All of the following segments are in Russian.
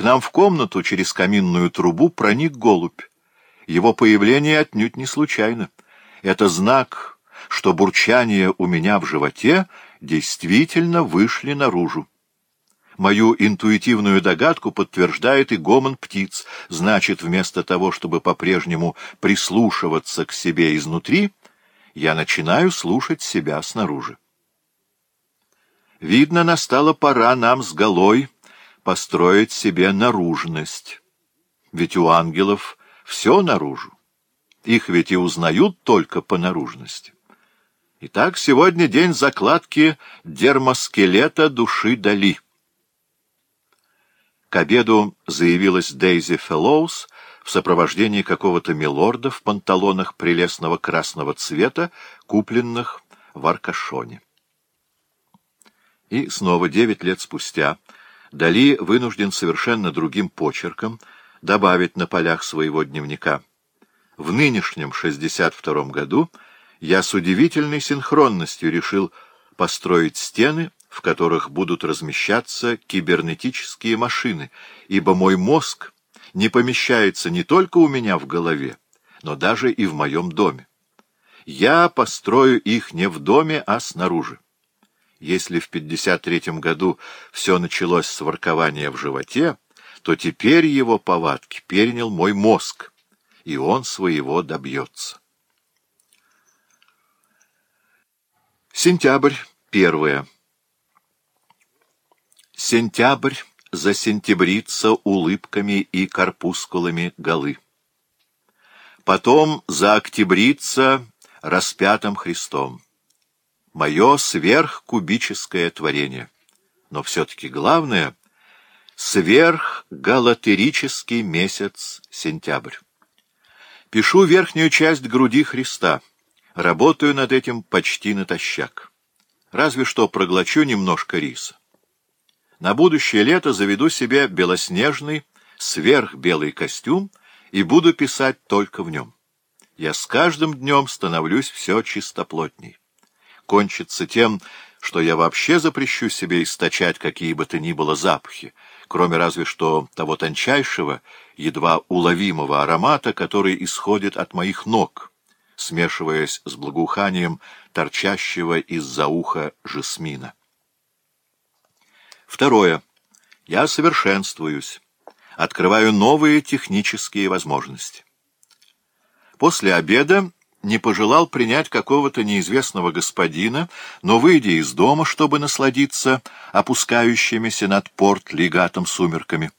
К нам в комнату через каминную трубу проник голубь. Его появление отнюдь не случайно. Это знак, что бурчание у меня в животе действительно вышли наружу. Мою интуитивную догадку подтверждает и гомон птиц. Значит, вместо того, чтобы по-прежнему прислушиваться к себе изнутри, я начинаю слушать себя снаружи. Видно, настала пора нам с голой построить себе наружность. Ведь у ангелов все наружу. Их ведь и узнают только по наружности. Итак, сегодня день закладки дермоскелета души Дали. К обеду заявилась Дейзи Феллоус в сопровождении какого-то милорда в панталонах прелестного красного цвета, купленных в Аркашоне. И снова девять лет спустя Дали вынужден совершенно другим почерком добавить на полях своего дневника. В нынешнем 62-м году я с удивительной синхронностью решил построить стены, в которых будут размещаться кибернетические машины, ибо мой мозг не помещается не только у меня в голове, но даже и в моем доме. Я построю их не в доме, а снаружи. Если в 53-м году все началось с воркования в животе, то теперь его повадки перенял мой мозг, и он своего добьется. Сентябрь, первое. Сентябрь засентябрится улыбками и корпускулами голы. Потом заоктябрится распятым Христом мое сверхкубическое творение. Но все-таки главное — сверхгалатерический месяц сентябрь. Пишу верхнюю часть груди Христа. Работаю над этим почти натощак. Разве что проглочу немножко риса. На будущее лето заведу себе белоснежный, сверхбелый костюм и буду писать только в нем. Я с каждым днем становлюсь все чистоплотней кончится тем, что я вообще запрещу себе источать какие бы то ни было запахи, кроме разве что того тончайшего, едва уловимого аромата, который исходит от моих ног, смешиваясь с благоуханием торчащего из-за уха жасмина. Второе. Я совершенствуюсь, открываю новые технические возможности. После обеда не пожелал принять какого-то неизвестного господина, но, выйдя из дома, чтобы насладиться опускающимися над порт легатом сумерками,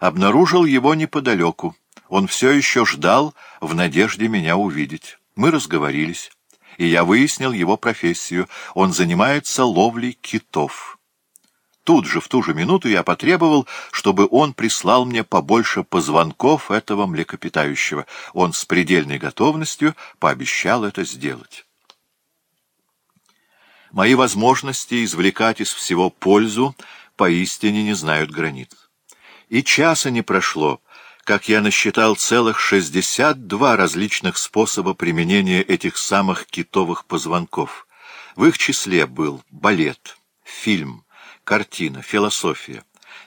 обнаружил его неподалеку. Он все еще ждал в надежде меня увидеть. Мы разговорились, и я выяснил его профессию. Он занимается ловлей китов. Тут же, в ту же минуту, я потребовал, чтобы он прислал мне побольше позвонков этого млекопитающего. Он с предельной готовностью пообещал это сделать. Мои возможности извлекать из всего пользу поистине не знают границ. И часа не прошло, как я насчитал целых 62 различных способа применения этих самых китовых позвонков. В их числе был балет, фильм, картина, философия,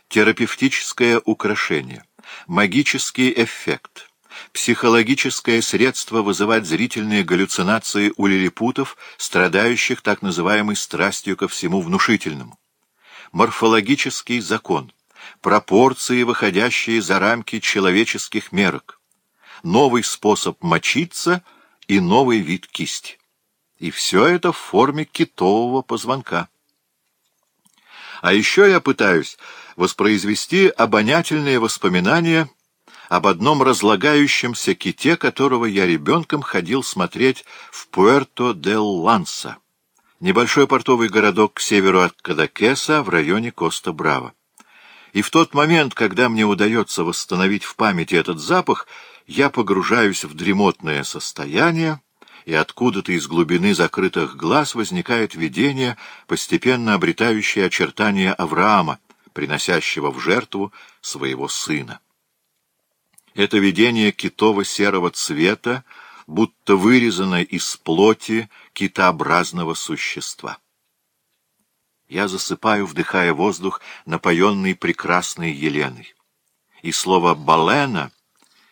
терапевтическое украшение, магический эффект, психологическое средство вызывать зрительные галлюцинации у лилипутов, страдающих так называемой страстью ко всему внушительному, морфологический закон, пропорции, выходящие за рамки человеческих мерок, новый способ мочиться и новый вид кисти. И все это в форме китового позвонка. А еще я пытаюсь воспроизвести обонятельные воспоминания об одном разлагающемся ките, которого я ребенком ходил смотреть в Пуэрто-дел-Ланса, небольшой портовый городок к северу от Кадакеса в районе Коста-Браво. И в тот момент, когда мне удается восстановить в памяти этот запах, я погружаюсь в дремотное состояние, и откуда-то из глубины закрытых глаз возникает видение, постепенно обретающее очертания Авраама, приносящего в жертву своего сына. Это видение китово-серого цвета, будто вырезано из плоти китообразного существа. Я засыпаю, вдыхая воздух, напоенный прекрасной Еленой. И слово «балена»